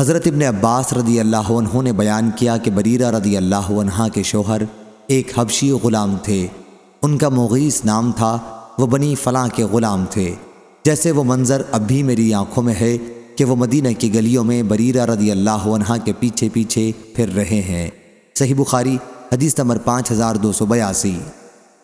حضرت ابن عباس رضی اللہ عنہ نے بیان کیا کہ بریرہ رضی اللہ عنہ کے شوہر ایک حبشی غلام تھے۔ ان کا مغیث نام تھا، وہ بنی فلاں کے غلام تھے۔ جیسے وہ منظر اب بھی میری آنکھوں میں ہے کہ وہ مدینہ کی گلیوں میں بریرہ رضی اللہ عنہ کے پیچھے پیچھے پھر رہے ہیں۔ صحیح بخاری، حدیث نمبر پانچ ہزار دو سو بیاسی۔